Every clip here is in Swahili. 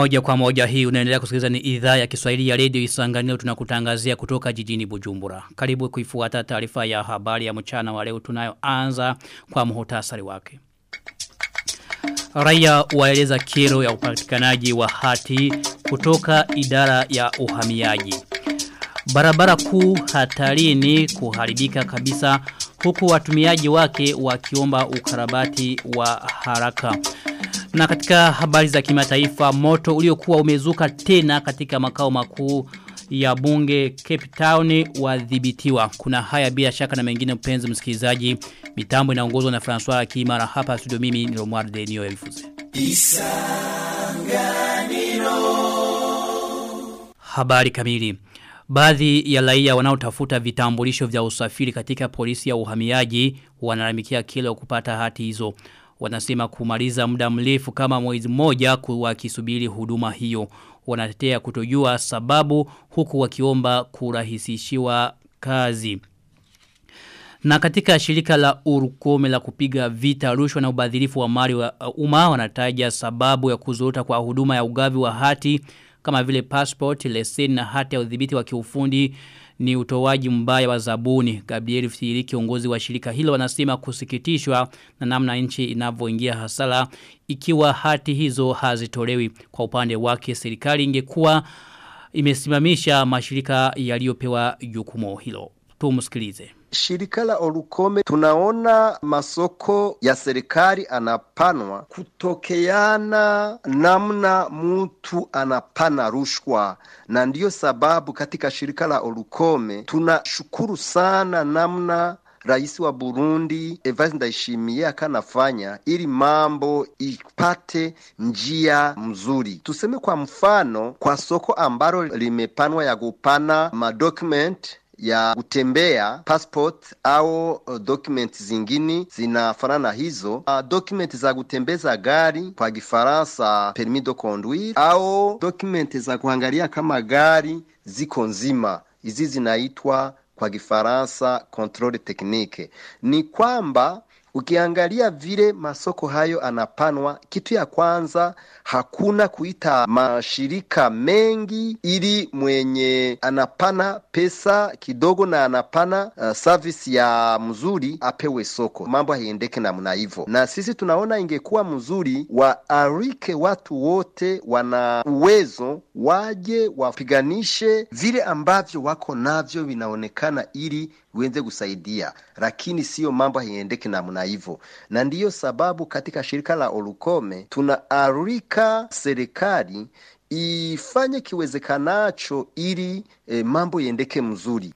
Moja kwa moja hii unaendelea kusikiliza ni idhaa ya Kiswahili ya Radio Isanganiro tunakutangazia kutoka jijini Bujumbura. Karibu kuifuata taarifa ya habari ya mchana wa leo tunayoanza kwa muhtasari wake. Raia waeleza kero ya upatikanaji wa hati kutoka idara ya uhamiaji. Barabara kuu hatarini kuharibika kabisa huku watumiaji wake wakiomba ukarabati wa haraka. Na katika habari za kimataifa moto uliokuwa umezuka tena katika makao makuu ya bunge Cape Town wadhibitiwa. Kuna haya bila shaka na mengine mpenzi msikilizaji. Mitambo inaongozwa na François Kimara hapa studio mimi ni Romuald Denio Elfuze. Habari kamili. Baadhi ya raia wanaotafuta vitambulisho vya usafiri katika polisi ya uhamiaji wanalamikia kile kupata hati hizo. Wanasema kumaliza muda mrefu kama mwezi mmoja wakisubiri huduma hiyo. Wanatetea kutojua sababu huku wakiomba kurahisishiwa kazi. Na katika shirika la urukome la kupiga vita rushwa na ubadhirifu wa mali wa umma wanataja sababu ya kuzorota kwa huduma ya ugavi wa hati kama vile passport, leseni na hati ya udhibiti wa kiufundi ni utoaji mbaya wa zabuni. Gabriel Fitiri kiongozi wa shirika hilo wanasema kusikitishwa na namna nchi inavyoingia hasara ikiwa hati hizo hazitolewi kwa upande wake serikali ingekuwa imesimamisha mashirika yaliyopewa jukumu hilo. Tumusikilize. Shirika la Olukome tunaona masoko ya serikali anapanwa kutokeana namna mtu anapana rushwa, na ndiyo sababu katika shirika la Olukome tunashukuru sana namna Rais wa Burundi Evariste Ndayishimiye akanafanya ili mambo ipate njia mzuri. Tuseme kwa mfano, kwa soko ambalo limepanwa ya kupana madocument ya kutembea passport au uh, document zingine zinafanana hizo. Uh, document za kutembeza gari kwa Kifaransa permis de conduire au document za kuangalia kama gari ziko nzima, hizi zinaitwa kwa Kifaransa controle technique. Ni kwamba Ukiangalia vile masoko hayo anapanwa, kitu ya kwanza hakuna kuita mashirika mengi ili mwenye anapana pesa kidogo na anapana uh, service ya mzuri apewe soko. Mambo haiendeke namna hivyo, na sisi tunaona ingekuwa mzuri waarike watu wote wana uwezo waje wapiganishe vile ambavyo wako navyo vinaonekana ili uweze kusaidia, lakini siyo mambo haiendeki namna hivyo, na ndiyo sababu katika shirika la Olukome tunaarika serikali ifanye kiwezekanacho ili e, mambo iendeke mzuri.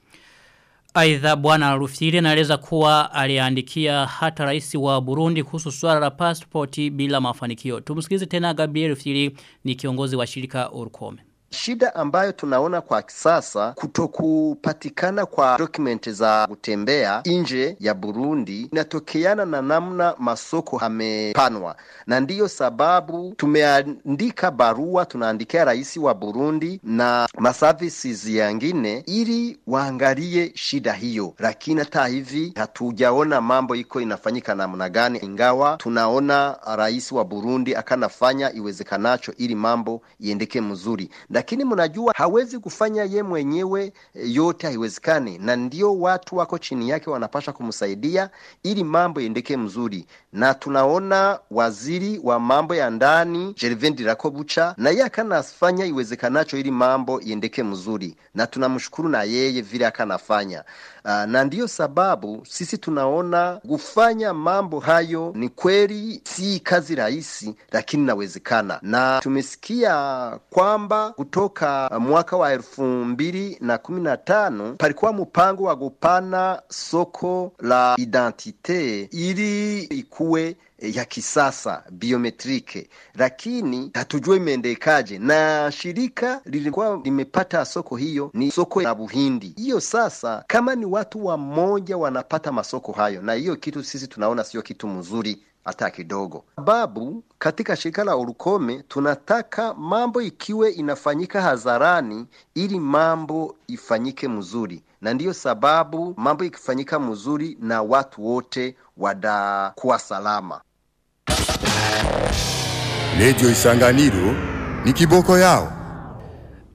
Aidha bwana Rufyiri anaeleza kuwa aliandikia hata rais wa Burundi kuhusu swala la paspoti bila mafanikio. Tumsikilize tena Gabriel Rufiri ni kiongozi wa shirika Olukome. Shida ambayo tunaona kwa sasa kutokupatikana kwa dokumenti za kutembea nje ya Burundi inatokeana na namna masoko amepanwa, na ndiyo sababu tumeandika barua, tunaandikia rais wa Burundi na maservices yangine ili waangalie shida hiyo, lakini hata hivi hatujaona mambo iko inafanyika namna gani, ingawa tunaona rais wa Burundi akanafanya iwezekanacho ili mambo iendeke mzuri lakini mnajua hawezi kufanya ye mwenyewe yote, haiwezekani, na ndio watu wako chini yake wanapasha kumsaidia ili mambo yendeke mzuri. Na tunaona waziri wa mambo ya ndani Gervais Ndirakobucha na yeye akanafanya iwezekanacho ili mambo yendeke mzuri, na tunamshukuru na yeye vile akanafanya. Uh, na ndiyo sababu sisi tunaona kufanya mambo hayo ni kweli si kazi rahisi, lakini inawezekana, na tumesikia kwamba kutoka mwaka wa elfu mbili na kumi na tano palikuwa mpango wa kupana soko la identite ili ikuwe ya kisasa biometrike, lakini hatujua imeendekaje, na shirika lilikuwa limepata soko hiyo ni soko la Buhindi. Hiyo sasa, kama ni watu wamoja wanapata masoko hayo, na hiyo kitu sisi tunaona sio kitu mzuri hata kidogo. Sababu katika shirika la Urukome tunataka mambo ikiwe inafanyika hadharani, ili mambo ifanyike mzuri, na ndiyo sababu mambo ikifanyika mzuri na watu wote wadakuwa salama. Redio Isanganiro ni kiboko yao.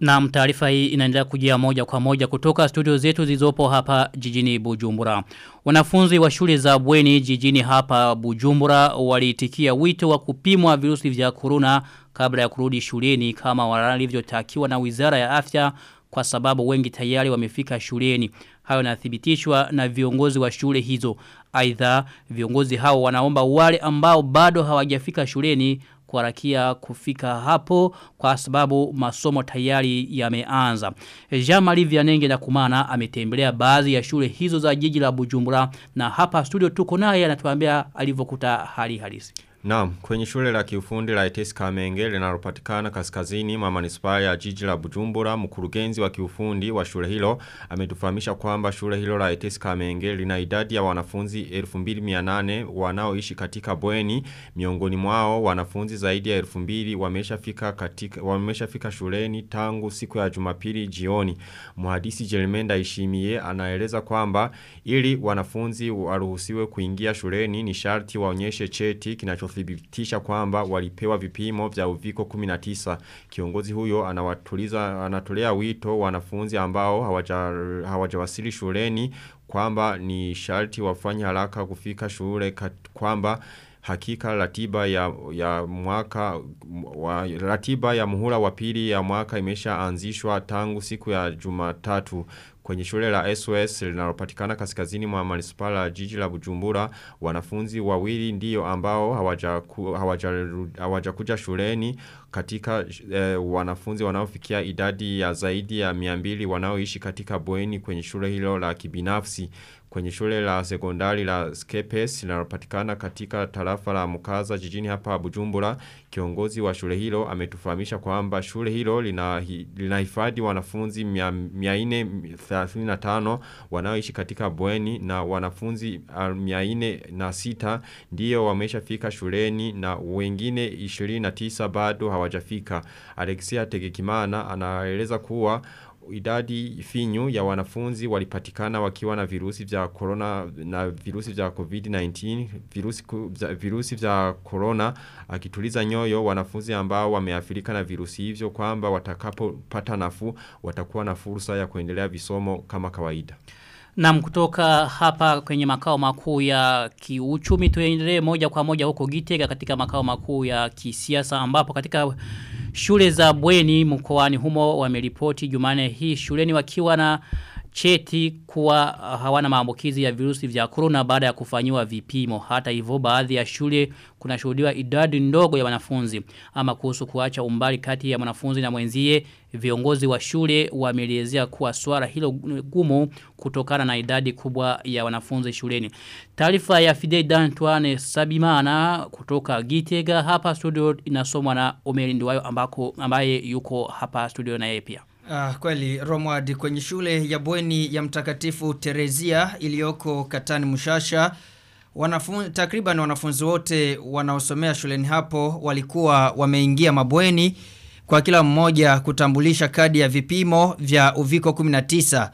Na taarifa hii inaendelea kujia moja kwa moja kutoka studio zetu zilizopo hapa jijini Bujumbura. Wanafunzi wa shule za bweni jijini hapa Bujumbura waliitikia wito wa kupimwa virusi vya corona kabla ya kurudi shuleni kama walivyotakiwa na Wizara ya Afya kwa sababu wengi tayari wamefika shuleni. Hayo nathibitishwa na viongozi wa shule hizo. Aidha viongozi hao wanaomba wale ambao bado hawajafika shuleni kuharakia kufika hapo kwa sababu masomo tayari yameanza. Jean-Marie Vianenge na kumana ametembelea baadhi ya shule hizo za jiji la Bujumbura na hapa studio tuko naye anatuambia alivyokuta hali halisi. Naam, kwenye shule la kiufundi la ETS Kamenge linalopatikana kaskazini mwa manispaa ya jiji la Bujumbura, mkurugenzi wa kiufundi wa shule hilo ametufahamisha kwamba shule hilo la ETS Kamenge lina idadi ya wanafunzi 2800 wanaoishi katika bweni, miongoni mwao wanafunzi zaidi ya 2000 wameshafika katika wameshafika shuleni tangu siku ya Jumapili jioni. Mhandisi Jelmenda Ishimie anaeleza kwamba ili wanafunzi waruhusiwe kuingia shuleni ni sharti waonyeshe cheti kinacho kinachothibitisha kwamba walipewa vipimo vya uviko 19. Kiongozi huyo anawatuliza anatolea wito wanafunzi ambao hawajawasili hawaja shuleni kwamba ni sharti wafanye haraka kufika shule kwamba hakika ratiba ya, ya mwaka wa, ratiba ya muhula wa pili ya mwaka imeshaanzishwa tangu siku ya jumatatu kwenye shule la SOS linalopatikana kaskazini mwa manispaa la jiji la Bujumbura wanafunzi wawili ndio ambao hawajakuja hawaja, hawaja shuleni katika eh, wanafunzi wanaofikia idadi ya zaidi ya 200 wanaoishi katika bweni kwenye shule hilo la kibinafsi kwenye shule la sekondari la Skepes linalopatikana katika tarafa la Mukaza jijini hapa Bujumbura. Kiongozi wa shule hilo ametufahamisha kwamba shule hilo linahifadhi lina wanafunzi 435 wanaoishi katika bweni na wanafunzi 406 ndio wameshafika shuleni na wengine 29 bado hawajafika. Alexia Tegekimana anaeleza kuwa idadi finyu ya wanafunzi walipatikana wakiwa na virusi vya corona na virusi vya COVID-19 virusi, virusi vya corona akituliza nyoyo wanafunzi ambao wameafirika na virusi hivyo kwamba watakapopata nafuu watakuwa na fursa ya kuendelea visomo kama kawaida. Na kutoka hapa kwenye makao makuu ya kiuchumi tuendelee moja kwa moja huko Gitega katika makao makuu ya kisiasa ambapo katika shule za bweni mkoani humo wameripoti Jumane hii shuleni wakiwa na cheti kuwa hawana maambukizi ya virusi vya corona baada ya kufanyiwa vipimo. Hata hivyo baadhi ya shule kuna shuhudiwa idadi ndogo ya wanafunzi. Ama kuhusu kuacha umbali kati ya mwanafunzi na mwenzie, viongozi wa shule wameelezea kuwa swala hilo gumu kutokana na idadi kubwa ya wanafunzi shuleni. Taarifa ya Fidei Dantuane Sabimana kutoka Gitega hapa studio inasomwa na Omeri Ndiwayo ambako ambaye yuko hapa studio na yeye pia. Uh, kweli Romwad kwenye shule ya bweni ya mtakatifu Terezia iliyoko Katani Mushasha wanafunzi takriban wanafunzi wote wanaosomea shuleni hapo walikuwa wameingia mabweni kwa kila mmoja kutambulisha kadi ya vipimo vya uviko 19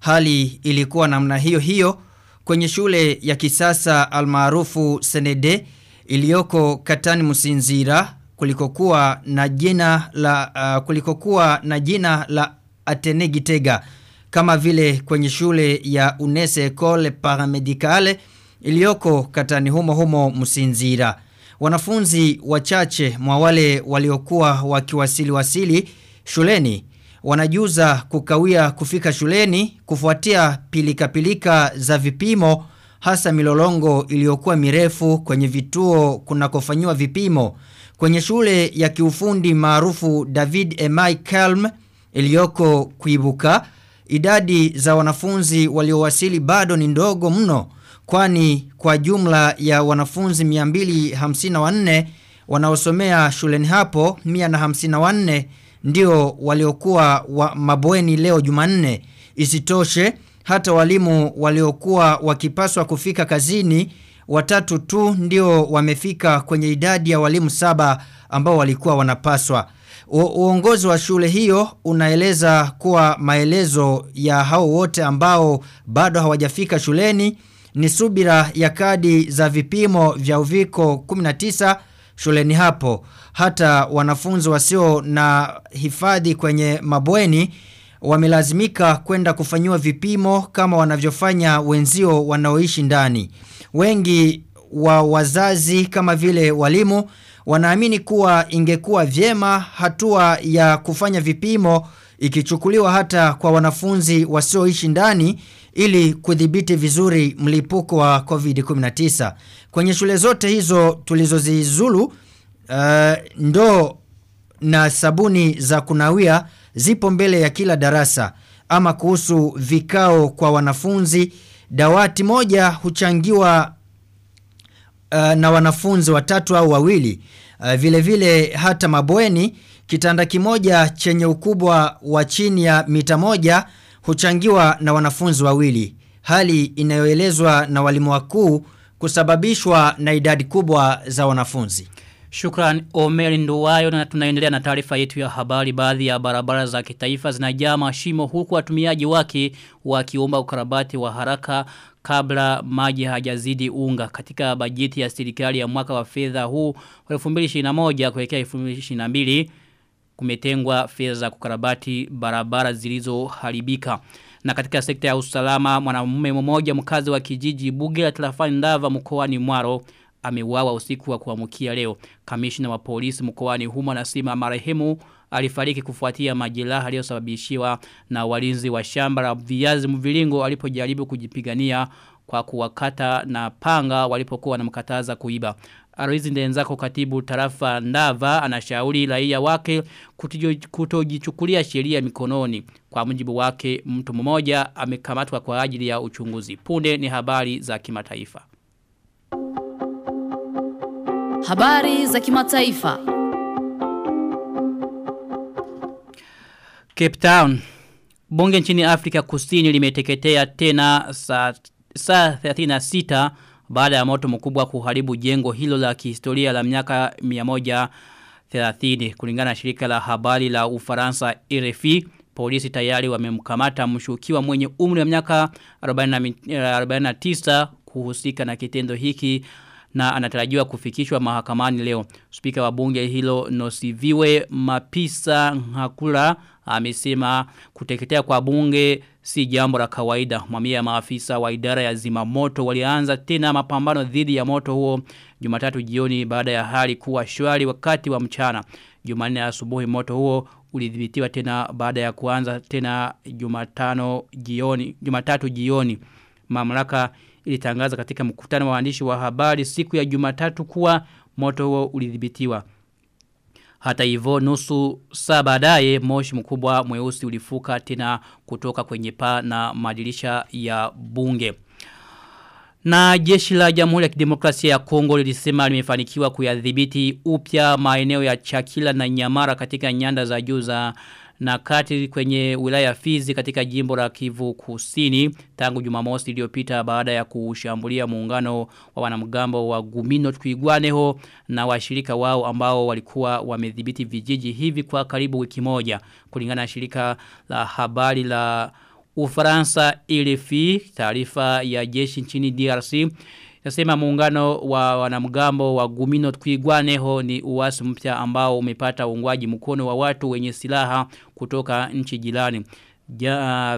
hali ilikuwa namna hiyo hiyo kwenye shule ya kisasa almaarufu Senede iliyoko Katani Musinzira kulikokuwa na jina la uh, kulikokuwa na jina la Atene Gitega kama vile kwenye shule ya Unese Ecole Paramedicale iliyoko katani humo humo Musinzira. Wanafunzi wachache mwa wale waliokuwa wakiwasili wasili shuleni wanajuza kukawia kufika shuleni kufuatia pilika pilika za vipimo hasa milolongo iliyokuwa mirefu kwenye vituo kunakofanyiwa vipimo kwenye shule ya kiufundi maarufu David Emai Kelm iliyoko kuibuka idadi za wanafunzi waliowasili bado ni ndogo mno kwani kwa jumla ya wanafunzi 254 wanaosomea shuleni hapo 154 ndio waliokuwa wa mabweni leo Jumanne. Isitoshe hata walimu waliokuwa wakipaswa kufika kazini watatu tu ndio wamefika kwenye idadi ya walimu saba ambao walikuwa wanapaswa. U uongozi wa shule hiyo unaeleza kuwa maelezo ya hao wote ambao bado hawajafika shuleni ni subira ya kadi za vipimo vya uviko 19 shuleni hapo. hata wanafunzi wasio na hifadhi kwenye mabweni wamelazimika kwenda kufanyiwa vipimo kama wanavyofanya wenzio wanaoishi ndani. Wengi wa wazazi kama vile walimu wanaamini kuwa ingekuwa vyema hatua ya kufanya vipimo ikichukuliwa hata kwa wanafunzi wasioishi ndani ili kudhibiti vizuri mlipuko wa COVID-19. Kwenye shule zote hizo tulizozizulu uh, ndoo na sabuni za kunawia zipo mbele ya kila darasa. Ama kuhusu vikao kwa wanafunzi dawati moja huchangiwa uh, na wanafunzi watatu au wawili. Uh, vile vile hata mabweni kitanda kimoja chenye ukubwa wa chini ya mita moja huchangiwa na wanafunzi wawili. Hali inayoelezwa na walimu wakuu kusababishwa na idadi kubwa za wanafunzi Shukran Omer Nduwayo na tunaendelea na taarifa yetu ya habari. Baadhi ya barabara za kitaifa zinajaa mashimo huku watumiaji wake wakiomba ukarabati wa haraka kabla maji hajazidi unga. Katika bajeti ya serikali ya mwaka wa fedha huu wa 2021 kuelekea 2022 kumetengwa fedha za kukarabati barabara zilizoharibika. Na katika sekta ya usalama mwanamume mmoja mkazi wa kijiji Bugela tarafani Ndava mkoani Mwaro ameuawa usiku wa kuamkia leo. Kamishna wa polisi mkoani humo anasema marehemu alifariki kufuatia majeraha aliyosababishiwa na walinzi wa shamba la viazi mviringo alipojaribu kujipigania kwa kuwakata na panga walipokuwa wanamkataza kuiba. Aroizi ndenzako katibu tarafa Ndava anashauri raia wake kutojichukulia sheria mikononi. Kwa mujibu wake mtu mmoja amekamatwa kwa ajili ya uchunguzi. Punde ni habari za kimataifa. Habari za kimataifa. Cape Town. Bunge nchini Afrika Kusini limeteketea tena saa saa 36 baada ya moto mkubwa kuharibu jengo hilo la kihistoria la miaka 130 kulingana na shirika la habari la Ufaransa RFI polisi tayari wamemkamata mshukiwa mwenye umri wa miaka 49 kuhusika na kitendo hiki na anatarajiwa kufikishwa mahakamani leo. Spika wa bunge hilo Nosiviwe Mapisa Ngakula amesema kuteketea kwa bunge si jambo la kawaida. Mamia ya maafisa wa idara ya zimamoto walianza tena mapambano dhidi ya moto huo Jumatatu jioni baada ya hali kuwa shwari wakati wa mchana. Jumanne asubuhi moto huo ulidhibitiwa tena baada ya kuanza tena Jumatano jioni, Jumatatu jioni. Mamlaka ilitangaza katika mkutano wa waandishi wa habari siku ya Jumatatu kuwa moto huo ulidhibitiwa. Hata hivyo nusu saa baadaye moshi mkubwa mweusi ulifuka tena kutoka kwenye paa na madirisha ya bunge. Na jeshi la Jamhuri ya Kidemokrasia ya Kongo lilisema limefanikiwa kuyadhibiti upya maeneo ya Chakila na Nyamara katika nyanda za juu za na kati kwenye wilaya Fizi katika jimbo la Kivu Kusini tangu Jumamosi iliyopita baada ya kushambulia muungano wa wanamgambo wa Gumino Twigwaneho na washirika wao ambao walikuwa wamedhibiti vijiji hivi kwa karibu wiki moja. Kulingana na shirika la habari la Ufaransa ilifi taarifa ya jeshi nchini DRC Nasema muungano wa wanamgambo wa Gumino Twigwaneho ni uwasi mpya ambao umepata uungwaji mkono wa watu wenye silaha kutoka nchi jirani.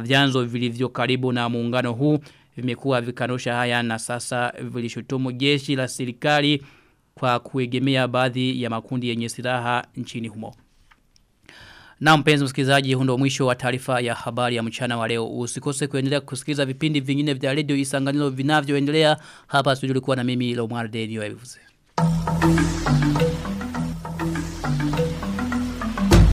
Vyanzo vilivyo karibu na muungano huu vimekuwa vikanusha haya na sasa vilishutumu jeshi la serikali kwa kuegemea baadhi ya makundi yenye silaha nchini humo. Na mpenzi msikilizaji hundo mwisho wa taarifa ya habari ya mchana wa leo. Usikose kuendelea kusikiliza vipindi vingine vya radio isanganilo vinavyoendelea hapa studio ulikuwa na mimi Lomar Denio Evuze.